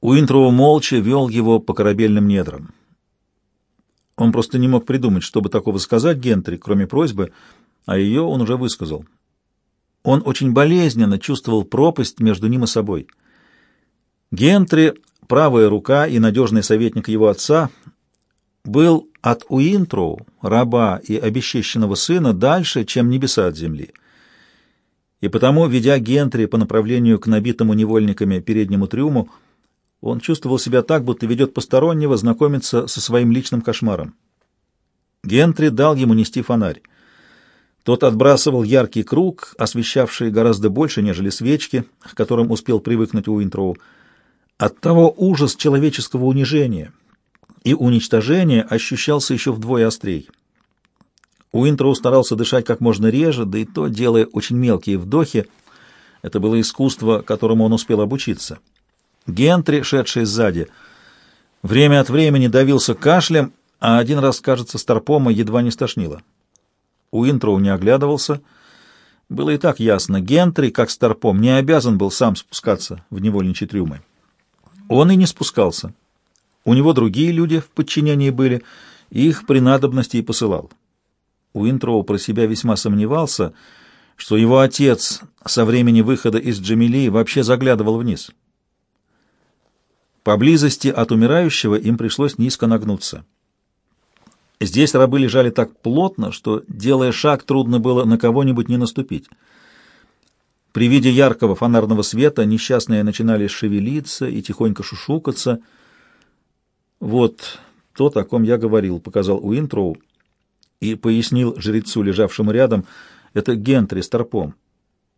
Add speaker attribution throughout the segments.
Speaker 1: Уинтроу молча вел его по корабельным недрам. Он просто не мог придумать, чтобы такого сказать Гентри, кроме просьбы, а ее он уже высказал. Он очень болезненно чувствовал пропасть между ним и собой. Гентри, правая рука и надежный советник его отца, был от Уинтроу, раба и обесчещенного сына, дальше, чем небеса от земли. И потому, ведя Гентри по направлению к набитому невольниками переднему трюму, он чувствовал себя так, будто ведет постороннего знакомиться со своим личным кошмаром. Гентри дал ему нести фонарь. Тот отбрасывал яркий круг, освещавший гораздо больше, нежели свечки, к которым успел привыкнуть Уинтроу. Оттого ужас человеческого унижения и уничтожения ощущался еще вдвое острей. Уинтроу старался дышать как можно реже, да и то делая очень мелкие вдохи. Это было искусство, которому он успел обучиться. Гентри, шедший сзади, время от времени давился кашлем, а один раз, кажется, Старпома едва не стошнило. Уинтроу не оглядывался. Было и так ясно, Гентри, как Старпом, не обязан был сам спускаться в невольничьи трюмы. Он и не спускался. У него другие люди в подчинении были, их при надобности и посылал. Уинтроу про себя весьма сомневался, что его отец со времени выхода из Джамилии вообще заглядывал вниз. Поблизости от умирающего им пришлось низко нагнуться. Здесь рабы лежали так плотно, что, делая шаг, трудно было на кого-нибудь не наступить. При виде яркого фонарного света несчастные начинали шевелиться и тихонько шушукаться. «Вот то, о ком я говорил», — показал Уинтроу и пояснил жрецу, лежавшему рядом, — «это Гентри с торпом.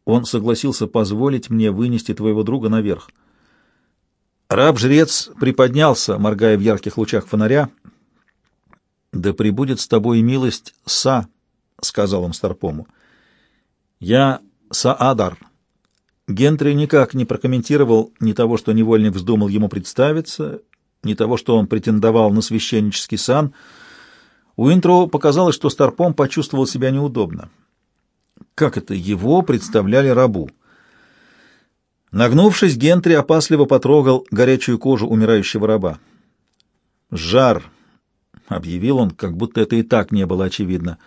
Speaker 1: Он согласился позволить мне вынести твоего друга наверх». Раб-жрец приподнялся, моргая в ярких лучах фонаря. «Да пребудет с тобой милость Са», — сказал он Старпому. «Я Саадар». Гентри никак не прокомментировал ни того, что невольник вздумал ему представиться, ни того, что он претендовал на священнический сан. Уинтроу показалось, что Старпом почувствовал себя неудобно. Как это его представляли рабу? Нагнувшись, Гентри опасливо потрогал горячую кожу умирающего раба. «Жар!» — объявил он, как будто это и так не было очевидно.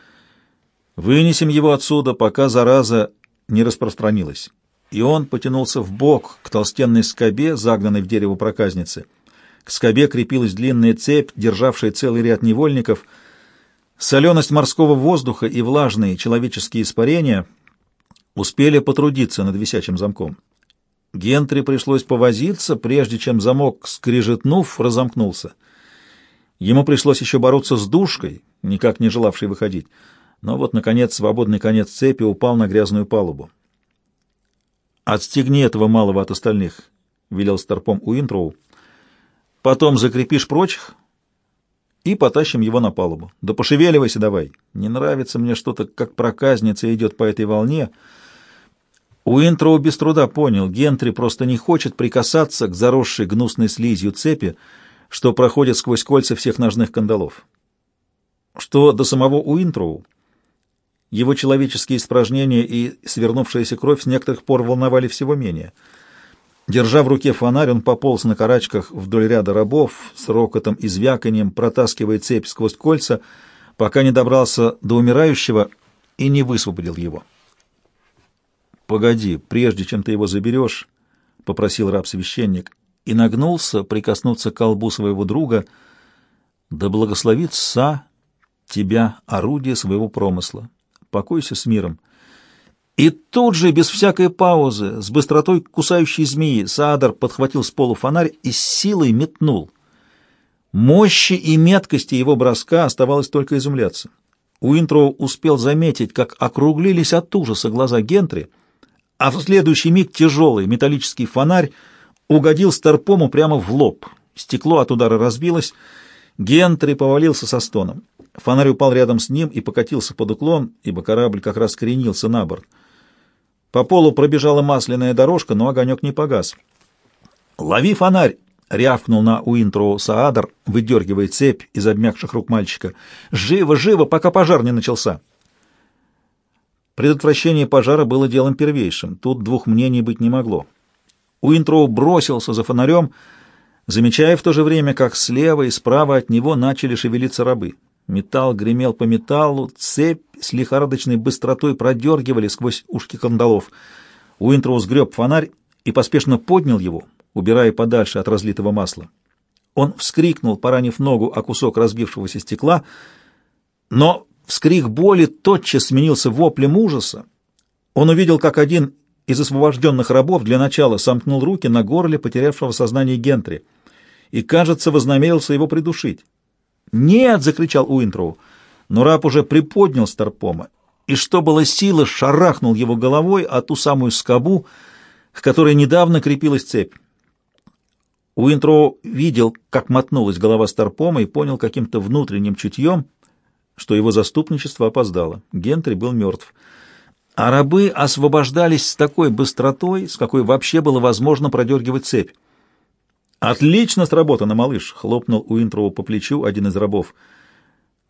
Speaker 1: «Вынесем его отсюда, пока зараза не распространилась». И он потянулся в бок к толстенной скобе, загнанной в дерево проказницы. К скобе крепилась длинная цепь, державшая целый ряд невольников. Соленость морского воздуха и влажные человеческие испарения успели потрудиться над висячим замком. Гентри пришлось повозиться, прежде чем замок, скрижетнув, разомкнулся. Ему пришлось еще бороться с душкой, никак не желавшей выходить. Но вот, наконец, свободный конец цепи упал на грязную палубу. «Отстегни этого малого от остальных», — велел старпом Уинтроу. «Потом закрепишь прочих и потащим его на палубу. Да пошевеливайся давай. Не нравится мне что-то, как проказница идет по этой волне». Уинтроу без труда понял, Гентри просто не хочет прикасаться к заросшей гнусной слизью цепи, что проходит сквозь кольца всех ножных кандалов. Что до самого Уинтроу, его человеческие испражнения и свернувшаяся кровь с некоторых пор волновали всего менее. Держа в руке фонарь, он пополз на карачках вдоль ряда рабов, с рокотом и звяканием протаскивая цепь сквозь кольца, пока не добрался до умирающего и не высвободил его. «Погоди, прежде чем ты его заберешь», — попросил раб-священник, и нагнулся прикоснуться к колбу своего друга, «Да благословит Са тебя, орудие своего промысла. Покойся с миром». И тут же, без всякой паузы, с быстротой кусающей змеи, Саадар подхватил с полу фонарь и с силой метнул. Мощи и меткости его броска оставалось только изумляться. Уинтроу успел заметить, как округлились от ужаса глаза Гентри — а в следующий миг тяжелый металлический фонарь угодил Старпому прямо в лоб. Стекло от удара разбилось, Гентри повалился со стоном. Фонарь упал рядом с ним и покатился под уклон, ибо корабль как раз кренился на борт. По полу пробежала масляная дорожка, но огонек не погас. «Лови фонарь!» — рявкнул на Уинтроу Саадар, выдергивая цепь из обмякших рук мальчика. «Живо, живо, пока пожар не начался!» Предотвращение пожара было делом первейшим, тут двух мнений быть не могло. Уинтроу бросился за фонарем, замечая в то же время, как слева и справа от него начали шевелиться рабы. Металл гремел по металлу, цепь с лихорадочной быстротой продергивали сквозь ушки кандалов. Уинтроу сгреб фонарь и поспешно поднял его, убирая подальше от разлитого масла. Он вскрикнул, поранив ногу о кусок разбившегося стекла, но вскрик боли тотчас сменился воплем ужаса. Он увидел, как один из освобожденных рабов для начала сомкнул руки на горле потерявшего сознание Гентри и, кажется, вознамерился его придушить. «Нет!» — закричал Уинтроу, но раб уже приподнял Старпома и, что было силы, шарахнул его головой о ту самую скобу, к которой недавно крепилась цепь. Уинтроу видел, как мотнулась голова Старпома и понял каким-то внутренним чутьем, что его заступничество опоздало. Гентри был мертв. А рабы освобождались с такой быстротой, с какой вообще было возможно продергивать цепь. «Отлично сработано, малыш!» — хлопнул Уинтроу по плечу один из рабов.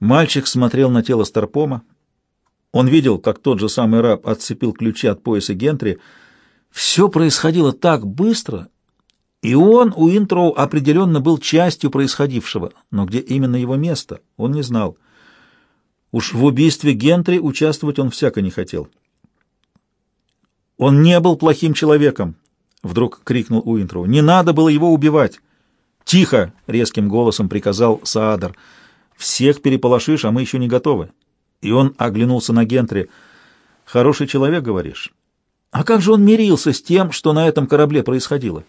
Speaker 1: Мальчик смотрел на тело Старпома. Он видел, как тот же самый раб отцепил ключи от пояса Гентри. Все происходило так быстро, и он, Уинтроу, определенно был частью происходившего, но где именно его место, он не знал. Уж в убийстве Гентри участвовать он всяко не хотел. «Он не был плохим человеком!» — вдруг крикнул Уинтроу. «Не надо было его убивать!» «Тихо!» — резким голосом приказал Саадар. «Всех переполошишь, а мы еще не готовы». И он оглянулся на Гентри. «Хороший человек, говоришь?» «А как же он мирился с тем, что на этом корабле происходило?»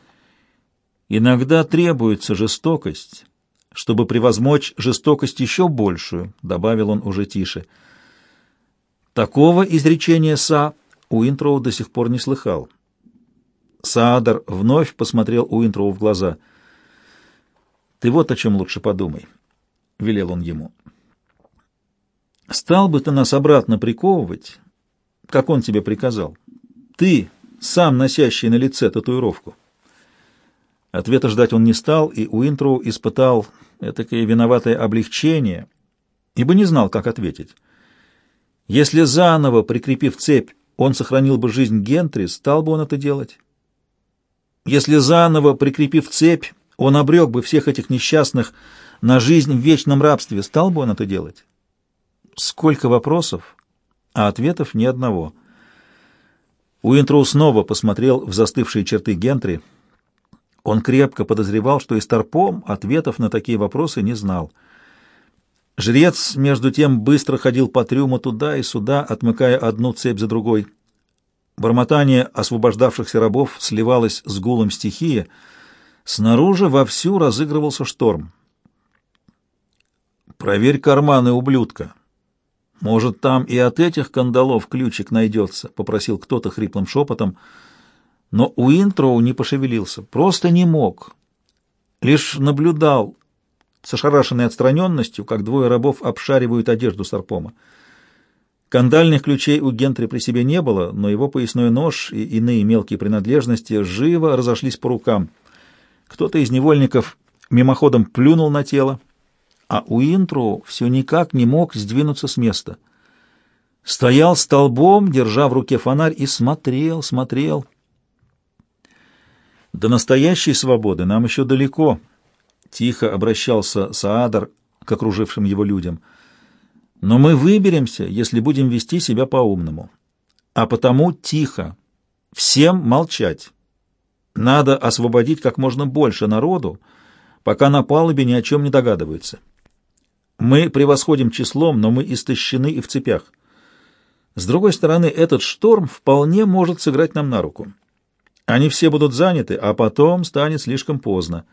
Speaker 1: «Иногда требуется жестокость, чтобы превозмочь жестокость еще большую», — добавил он уже тише. Такого изречения Са Уинтроу до сих пор не слыхал. Саадар вновь посмотрел Уинтроу в глаза. «Ты вот о чем лучше подумай», — велел он ему. «Стал бы ты нас обратно приковывать, как он тебе приказал? Ты, сам носящий на лице татуировку». Ответа ждать он не стал, и Уинтроу испытал этакое виноватое облегчение, ибо не знал, как ответить. Если заново, прикрепив цепь, он сохранил бы жизнь Гентри, стал бы он это делать. Если заново, прикрепив цепь, он обрек бы всех этих несчастных на жизнь в вечном рабстве, стал бы он это делать? Сколько вопросов, а ответов ни одного. Уинтроу снова посмотрел в застывшие черты Гентри. Он крепко подозревал, что и Старпом ответов на такие вопросы не знал. Жрец, между тем, быстро ходил по трюму туда и сюда, отмыкая одну цепь за другой. Бормотание освобождавшихся рабов сливалось с гулом стихии. Снаружи вовсю разыгрывался шторм. «Проверь карманы, ублюдка. Может, там и от этих кандалов ключик найдется», — попросил кто-то хриплым шепотом. Но Уинтроу не пошевелился, просто не мог. Лишь наблюдал с ошарашенной отстраненностью, как двое рабов обшаривают одежду Сарпома. Кандальных ключей у Гентри при себе не было, но его поясной нож и иные мелкие принадлежности живо разошлись по рукам. Кто-то из невольников мимоходом плюнул на тело, а Уинтру все никак не мог сдвинуться с места. Стоял столбом, держа в руке фонарь, и смотрел, смотрел. До настоящей свободы нам еще далеко —— тихо обращался Саадар к окружившим его людям. «Но мы выберемся, если будем вести себя по-умному. А потому тихо, всем молчать. Надо освободить как можно больше народу, пока на палубе ни о чем не догадываются. Мы превосходим числом, но мы истощены и в цепях. С другой стороны, этот шторм вполне может сыграть нам на руку. Они все будут заняты, а потом станет слишком поздно.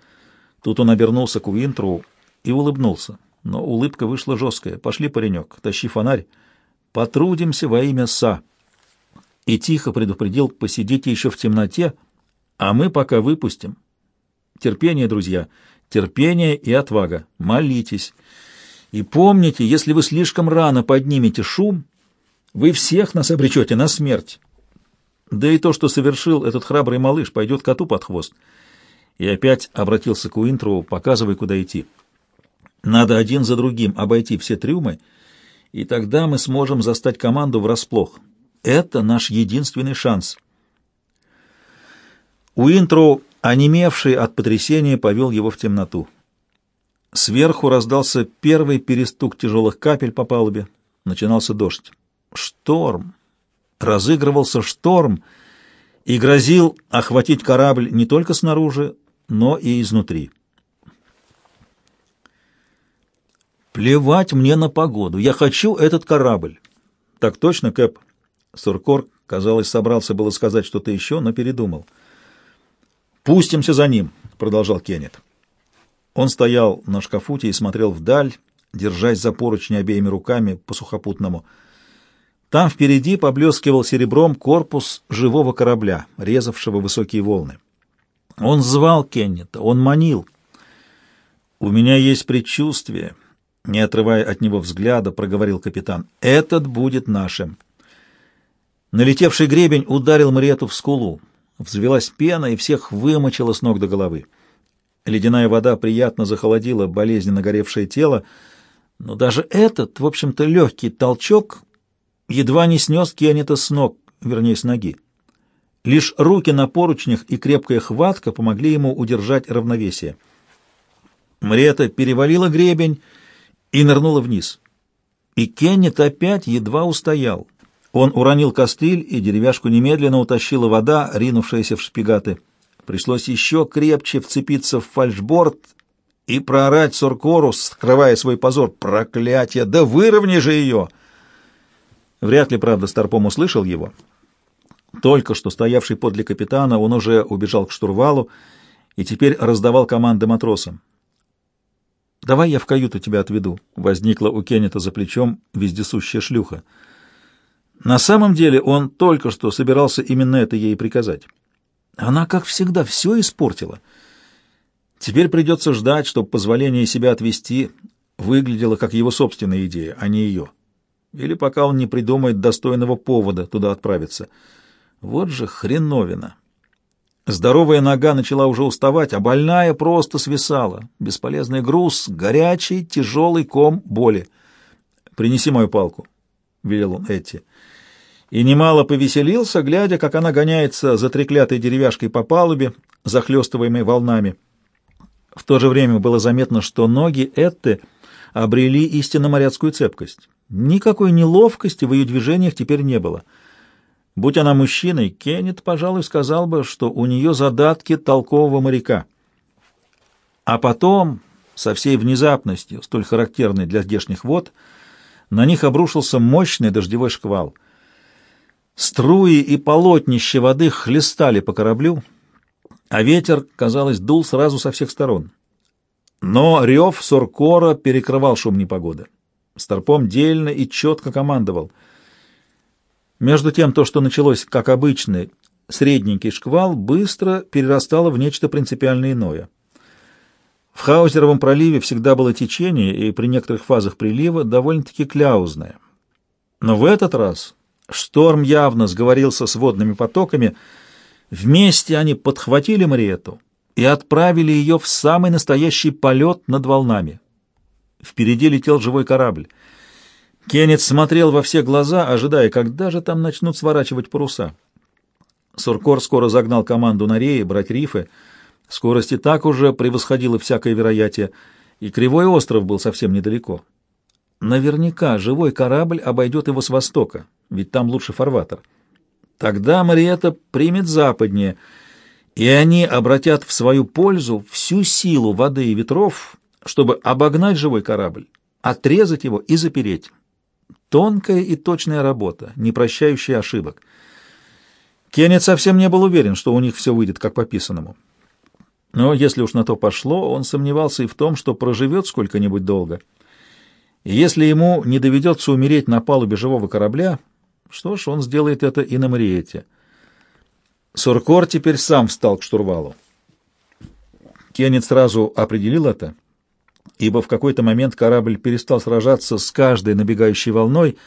Speaker 1: Тут он обернулся к Уинтру и улыбнулся. Но улыбка вышла жесткая. «Пошли, паренек, тащи фонарь. Потрудимся во имя Са». И тихо предупредил, посидите еще в темноте, а мы пока выпустим. Терпение, друзья, терпение и отвага. Молитесь. И помните, если вы слишком рано поднимете шум, вы всех нас обречете на смерть. Да и то, что совершил этот храбрый малыш, пойдет коту под хвост и опять обратился к Уинтроу, показывая, куда идти. «Надо один за другим обойти все трюмы, и тогда мы сможем застать команду врасплох. Это наш единственный шанс». Уинтроу онемевший от потрясения, повел его в темноту. Сверху раздался первый перестук тяжелых капель по палубе. Начинался дождь. Шторм. Разыгрывался шторм и грозил охватить корабль не только снаружи, но и изнутри. «Плевать мне на погоду. Я хочу этот корабль». «Так точно, Кэп?» Суркор, казалось, собрался было сказать что-то еще, но передумал. «Пустимся за ним», — продолжал Кеннет. Он стоял на шкафуте и смотрел вдаль, держась за поручни обеими руками по сухопутному. Там впереди поблескивал серебром корпус живого корабля, резавшего высокие волны. Он звал Кеннета, он манил. «У меня есть предчувствие», — не отрывая от него взгляда, проговорил капитан. «Этот будет нашим». Налетевший гребень ударил Мариету в скулу. Взвелась пена и всех вымочила с ног до головы. Ледяная вода приятно захолодила болезненно горевшее тело, но даже этот, в общем-то, легкий толчок едва не снес Кеннета с ног, вернее, с ноги. Лишь руки на поручнях и крепкая хватка помогли ему удержать равновесие. Мрета перевалила гребень и нырнула вниз. И Кеннет опять едва устоял. Он уронил костыль, и деревяшку немедленно утащила вода, ринувшаяся в шпигаты. Пришлось еще крепче вцепиться в фальшборд и проорать Суркору, скрывая свой позор. «Проклятие! Да выровни же ее!» Вряд ли, правда, Старпом услышал его. Только что стоявший подле капитана, он уже убежал к штурвалу и теперь раздавал команды матросам. «Давай я в каюту тебя отведу», — возникла у Кеннета за плечом вездесущая шлюха. На самом деле он только что собирался именно это ей приказать. Она, как всегда, все испортила. Теперь придется ждать, чтобы позволение себя отвести выглядело как его собственная идея, а не ее. Или пока он не придумает достойного повода туда отправиться. Вот же хреновина. Здоровая нога начала уже уставать, а больная просто свисала. Бесполезный груз, горячий, тяжелый ком боли. «Принеси мою палку», — велел он Этти и немало повеселился, глядя, как она гоняется за треклятой деревяшкой по палубе, захлестываемой волнами. В то же время было заметно, что ноги Этты обрели истинно моряцкую цепкость. Никакой неловкости в ее движениях теперь не было. Будь она мужчиной, Кеннет, пожалуй, сказал бы, что у нее задатки толкового моряка. А потом, со всей внезапностью, столь характерной для здешних вод, на них обрушился мощный дождевой шквал — Струи и полотнища воды хлестали по кораблю, а ветер, казалось, дул сразу со всех сторон. Но рев Суркора перекрывал шум непогоды. Старпом дельно и четко командовал. Между тем, то, что началось как обычный средненький шквал, быстро перерастало в нечто принципиально иное. В Хаузеровом проливе всегда было течение, и при некоторых фазах прилива довольно-таки кляузное. Но в этот раз Шторм явно сговорился с водными потоками. Вместе они подхватили Мариету и отправили ее в самый настоящий полет над волнами. Впереди летел живой корабль. Кеннет смотрел во все глаза, ожидая, когда же там начнут сворачивать паруса. Суркор скоро загнал команду на реи брать рифы. Скорость и так уже превосходила всякое вероятие, и Кривой остров был совсем недалеко. Наверняка живой корабль обойдет его с востока, ведь там лучше фарватер. Тогда Мариэта примет западнее, и они обратят в свою пользу всю силу воды и ветров, чтобы обогнать живой корабль, отрезать его и запереть. Тонкая и точная работа, не прощающая ошибок. Кеннет совсем не был уверен, что у них все выйдет как по писанному. Но если уж на то пошло, он сомневался и в том, что проживет сколько-нибудь долго. И если ему не доведется умереть на палубе живого корабля, что ж, он сделает это и на Мариете. Суркор теперь сам встал к штурвалу. Кеннет сразу определил это, ибо в какой-то момент корабль перестал сражаться с каждой набегающей волной.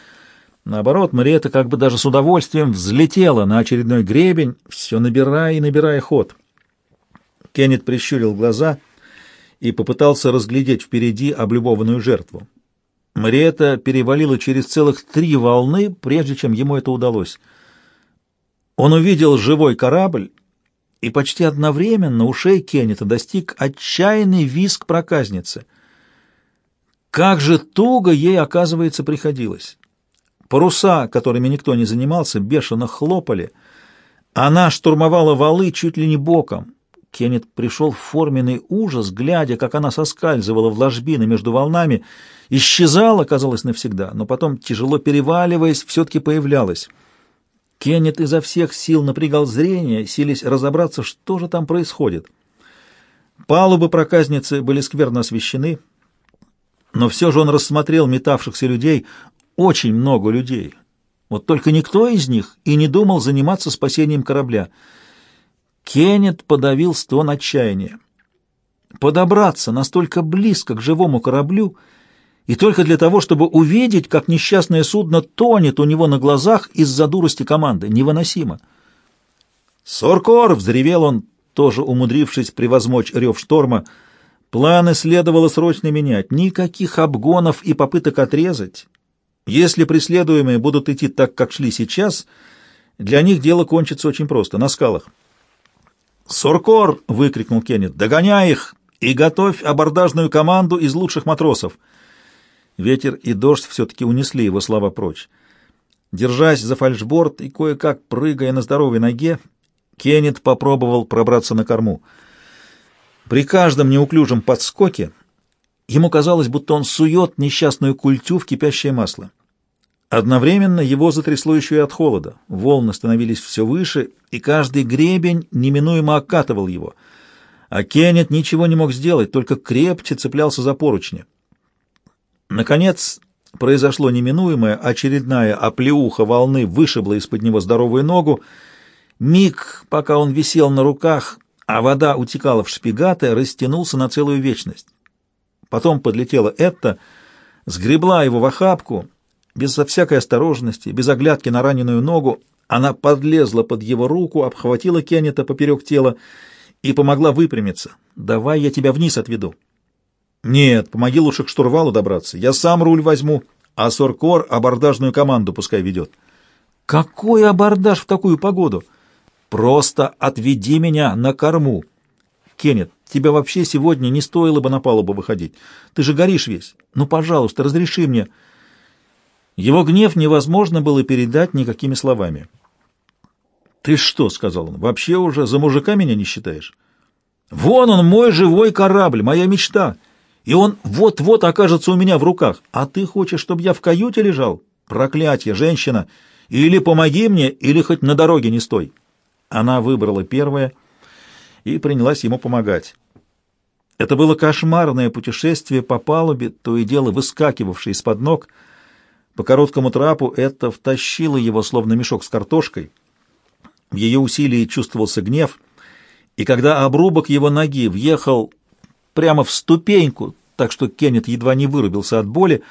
Speaker 1: Наоборот, Мариета как бы даже с удовольствием взлетела на очередной гребень, все набирая и набирая ход. Кеннет прищурил глаза и попытался разглядеть впереди облюбованную жертву. Мариэта перевалила через целых три волны, прежде чем ему это удалось. Он увидел живой корабль и почти одновременно ушей Кеннета достиг отчаянный визг проказницы. Как же туго ей, оказывается, приходилось. Паруса, которыми никто не занимался, бешено хлопали. Она штурмовала валы чуть ли не боком. Кеннет пришел в форменный ужас, глядя, как она соскальзывала в ложбины между волнами, исчезала, казалось, навсегда, но потом, тяжело переваливаясь, все-таки появлялась. Кеннет изо всех сил напрягал зрение, сились разобраться, что же там происходит. Палубы проказницы были скверно освещены, но все же он рассмотрел метавшихся людей, очень много людей. Вот только никто из них и не думал заниматься спасением корабля — Кеннет подавил стон отчаяния. Подобраться настолько близко к живому кораблю и только для того, чтобы увидеть, как несчастное судно тонет у него на глазах из-за дурости команды. Невыносимо. «Соркор!» — взревел он, тоже умудрившись превозмочь рев шторма. Планы следовало срочно менять. Никаких обгонов и попыток отрезать. Если преследуемые будут идти так, как шли сейчас, для них дело кончится очень просто — на скалах. «Суркор!» — выкрикнул Кеннет. «Догоняй их и готовь абордажную команду из лучших матросов!» Ветер и дождь все-таки унесли его слова прочь. Держась за фальшборд и кое-как прыгая на здоровой ноге, Кеннет попробовал пробраться на корму. При каждом неуклюжем подскоке ему казалось, будто он сует несчастную культю в кипящее масло. Одновременно его затрясло еще и от холода. Волны становились все выше, и каждый гребень неминуемо окатывал его. А Кеннет ничего не мог сделать, только крепче цеплялся за поручни. Наконец произошло неминуемое, очередная оплеуха волны вышибла из-под него здоровую ногу. Миг, пока он висел на руках, а вода утекала в шпигаты, растянулся на целую вечность. Потом подлетела Этта, сгребла его в охапку — Безо всякой осторожности, без оглядки на раненую ногу, она подлезла под его руку, обхватила Кеннета поперек тела и помогла выпрямиться. «Давай я тебя вниз отведу». «Нет, помоги лучше к штурвалу добраться. Я сам руль возьму, а Соркор абордажную команду пускай ведет». «Какой абордаж в такую погоду?» «Просто отведи меня на корму». «Кеннет, тебе вообще сегодня не стоило бы на палубу выходить. Ты же горишь весь. Ну, пожалуйста, разреши мне». Его гнев невозможно было передать никакими словами. «Ты что?» — сказал он. «Вообще уже за мужика меня не считаешь? Вон он, мой живой корабль, моя мечта, и он вот-вот окажется у меня в руках. А ты хочешь, чтобы я в каюте лежал? Проклятье, женщина! Или помоги мне, или хоть на дороге не стой!» Она выбрала первое и принялась ему помогать. Это было кошмарное путешествие по палубе, то и дело выскакивавшее из-под ног — по короткому трапу это втащило его, словно мешок с картошкой. В ее усилии чувствовался гнев, и когда обрубок его ноги въехал прямо в ступеньку, так что Кеннет едва не вырубился от боли,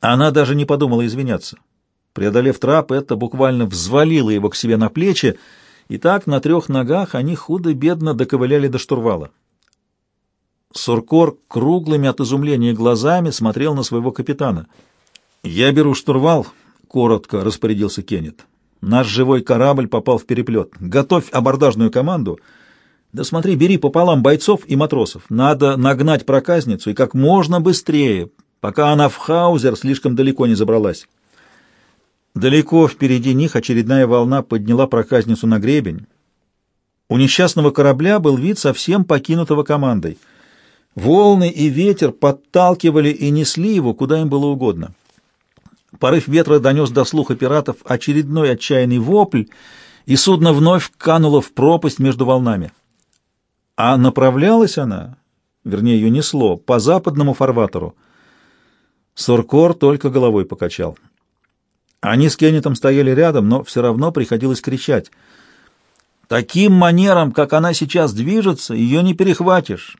Speaker 1: она даже не подумала извиняться. Преодолев трап, это буквально взвалило его к себе на плечи, и так на трех ногах они худо-бедно доковыляли до штурвала. Суркор круглыми от изумления глазами смотрел на своего капитана — «Я беру штурвал», — коротко распорядился Кеннет. «Наш живой корабль попал в переплет. Готовь абордажную команду. Да смотри, бери пополам бойцов и матросов. Надо нагнать проказницу и как можно быстрее, пока она в хаузер слишком далеко не забралась». Далеко впереди них очередная волна подняла проказницу на гребень. У несчастного корабля был вид совсем покинутого командой. Волны и ветер подталкивали и несли его, куда им было угодно. Порыв ветра донес до слуха пиратов очередной отчаянный вопль, и судно вновь кануло в пропасть между волнами. А направлялась она, вернее, ее несло, по западному фарватеру. Суркор только головой покачал. Они с Кеннетом стояли рядом, но все равно приходилось кричать. Таким манером, как она сейчас движется, ее не перехватишь.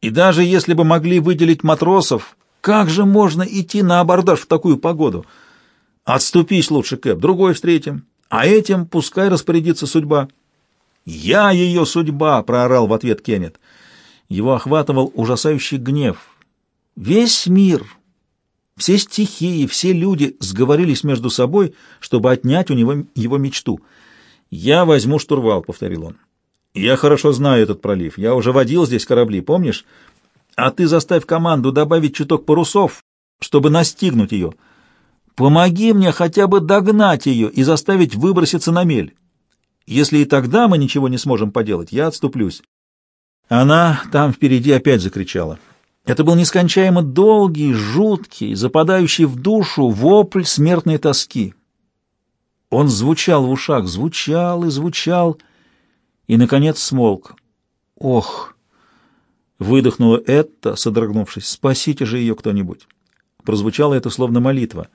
Speaker 1: И даже если бы могли выделить матросов, как же можно идти на абордаж в такую погоду? Отступись лучше, Кэп, другой встретим. А этим пускай распорядится судьба. «Я ее судьба!» — проорал в ответ Кеннет. Его охватывал ужасающий гнев. Весь мир, все стихии, все люди сговорились между собой, чтобы отнять у него его мечту. «Я возьму штурвал», — повторил он. Я хорошо знаю этот пролив. Я уже водил здесь корабли, помнишь? А ты заставь команду добавить чуток парусов, чтобы настигнуть ее. Помоги мне хотя бы догнать ее и заставить выброситься на мель. Если и тогда мы ничего не сможем поделать, я отступлюсь. Она там впереди опять закричала. Это был нескончаемо долгий, жуткий, западающий в душу вопль смертной тоски. Он звучал в ушах, звучал и звучал, и, наконец, смолк. «Ох!» — выдохнула это, содрогнувшись. «Спасите же ее кто-нибудь!» Прозвучало это словно молитва.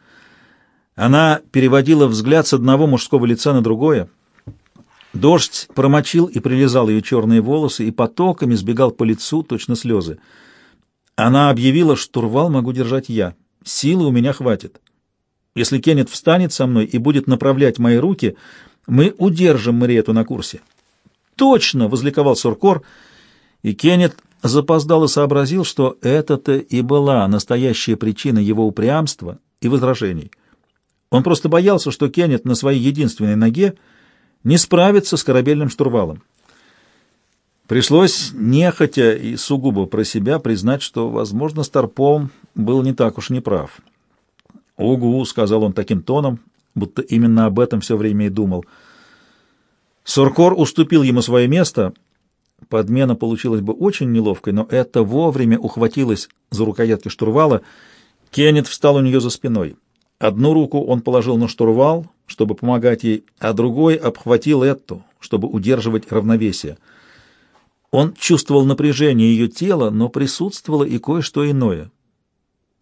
Speaker 1: Она переводила взгляд с одного мужского лица на другое. Дождь промочил и прилезал ее черные волосы, и потоками сбегал по лицу, точно слезы. Она объявила, штурвал могу держать я. Силы у меня хватит. Если Кеннет встанет со мной и будет направлять мои руки, мы удержим Мариету на курсе. «Точно!» — возликовал Суркор, и Кеннет запоздало сообразил, что это-то и была настоящая причина его упрямства и возражений. Он просто боялся, что Кеннет на своей единственной ноге не справится с корабельным штурвалом. Пришлось нехотя и сугубо про себя признать, что, возможно, Старпом был не так уж неправ. «Угу», — сказал он таким тоном, будто именно об этом все время и думал. Суркор уступил ему свое место. Подмена получилась бы очень неловкой, но это вовремя ухватилось за рукоятки штурвала. Кеннет встал у нее за спиной. Одну руку он положил на штурвал, чтобы помогать ей, а другой обхватил эту, чтобы удерживать равновесие — он чувствовал напряжение ее тела, но присутствовало и кое-что иное.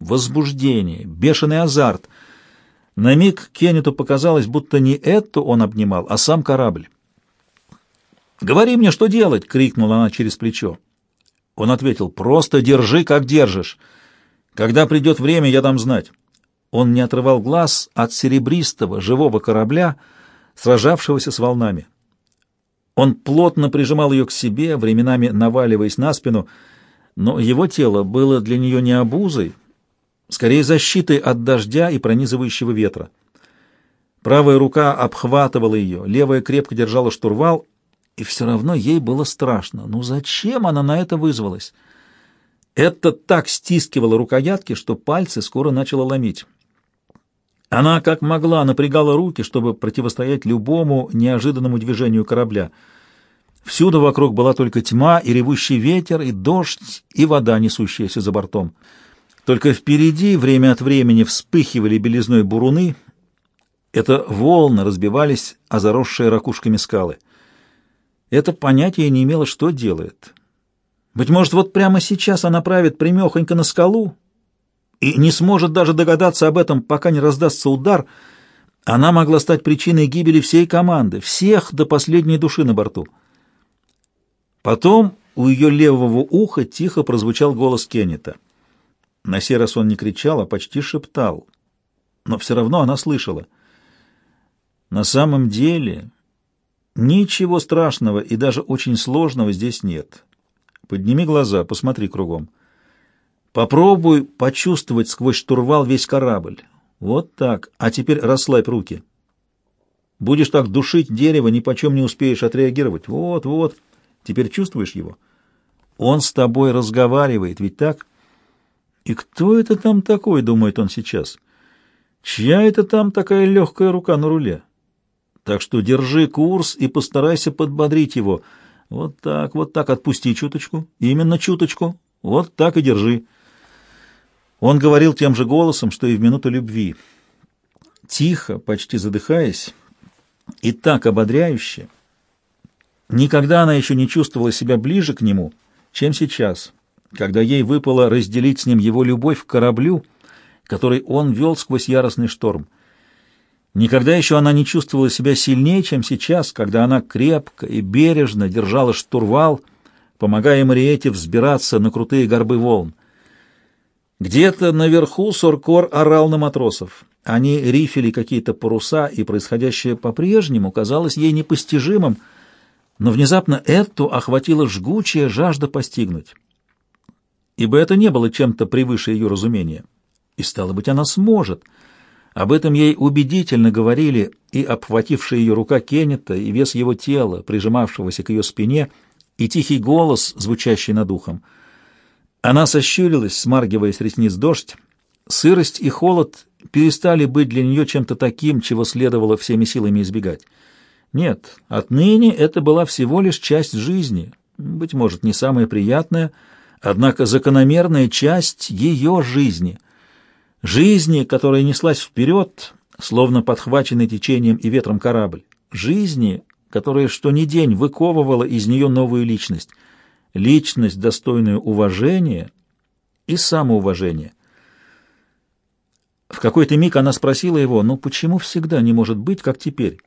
Speaker 1: Возбуждение, бешеный азарт. На миг Кеннету показалось, будто не эту он обнимал, а сам корабль. «Говори мне, что делать!» — крикнула она через плечо. Он ответил, «Просто держи, как держишь. Когда придет время, я дам знать». Он не отрывал глаз от серебристого, живого корабля, сражавшегося с волнами. Он плотно прижимал ее к себе, временами наваливаясь на спину, но его тело было для нее не обузой, скорее защитой от дождя и пронизывающего ветра. Правая рука обхватывала ее, левая крепко держала штурвал, и все равно ей было страшно. Ну зачем она на это вызвалась? Это так стискивало рукоятки, что пальцы скоро начало ломить. Она как могла напрягала руки, чтобы противостоять любому неожиданному движению корабля. Всюду вокруг была только тьма и ревущий ветер, и дождь, и вода, несущаяся за бортом. Только впереди время от времени вспыхивали белизной буруны. Это волны разбивались о заросшие ракушками скалы. Это понятие не имело, что делает. Быть может, вот прямо сейчас она правит примехонько на скалу, и не сможет даже догадаться об этом, пока не раздастся удар, она могла стать причиной гибели всей команды, всех до последней души на борту. Потом у ее левого уха тихо прозвучал голос Кеннета. На сей раз он не кричал, а почти шептал. Но все равно она слышала. На самом деле ничего страшного и даже очень сложного здесь нет. Подними глаза, посмотри кругом. Попробуй почувствовать сквозь штурвал весь корабль. Вот так. А теперь расслабь руки. Будешь так душить дерево, ни почем не успеешь отреагировать. Вот, вот. Теперь чувствуешь его? Он с тобой разговаривает, ведь так? И кто это там такой, думает он сейчас? Чья это там такая легкая рука на руле? Так что держи курс и постарайся подбодрить его. Вот так, вот так, отпусти чуточку. Именно чуточку. Вот так и держи. Он говорил тем же голосом, что и в минуту любви. Тихо, почти задыхаясь, и так ободряюще. Никогда она еще не чувствовала себя ближе к нему, чем сейчас, когда ей выпало разделить с ним его любовь к кораблю, который он вел сквозь яростный шторм. Никогда еще она не чувствовала себя сильнее, чем сейчас, когда она крепко и бережно держала штурвал, помогая Мариете взбираться на крутые горбы волн. Где-то наверху Соркор орал на матросов. Они рифили какие-то паруса, и происходящее по-прежнему казалось ей непостижимым, но внезапно Эту охватила жгучая жажда постигнуть. Ибо это не было чем-то превыше ее разумения. И, стало быть, она сможет. Об этом ей убедительно говорили и обхватившая ее рука Кеннета, и вес его тела, прижимавшегося к ее спине, и тихий голос, звучащий над ухом. Она сощурилась, смаргивая с ресниц дождь. Сырость и холод перестали быть для нее чем-то таким, чего следовало всеми силами избегать. Нет, отныне это была всего лишь часть жизни, быть может, не самая приятная, однако закономерная часть ее жизни — Жизни, которая неслась вперед, словно подхваченный течением и ветром корабль. Жизни, которая что ни день выковывала из нее новую личность. Личность, достойную уважения и самоуважения. В какой-то миг она спросила его, ну почему всегда не может быть, как теперь?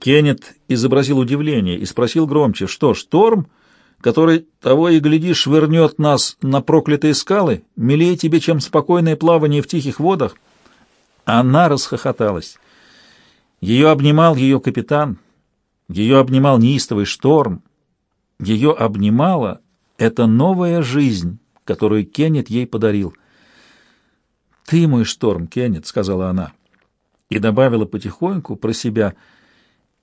Speaker 1: Кеннет изобразил удивление и спросил громче, что, шторм? — который, того и гляди, швырнет нас на проклятые скалы, милее тебе, чем спокойное плавание в тихих водах. Она расхохоталась. Ее обнимал ее капитан, ее обнимал неистовый шторм, ее обнимала эта новая жизнь, которую Кеннет ей подарил. «Ты мой шторм, Кеннет», — сказала она, и добавила потихоньку про себя,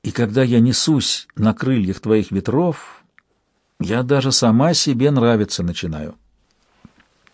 Speaker 1: «и когда я несусь на крыльях твоих ветров...» Я даже сама себе нравиться начинаю.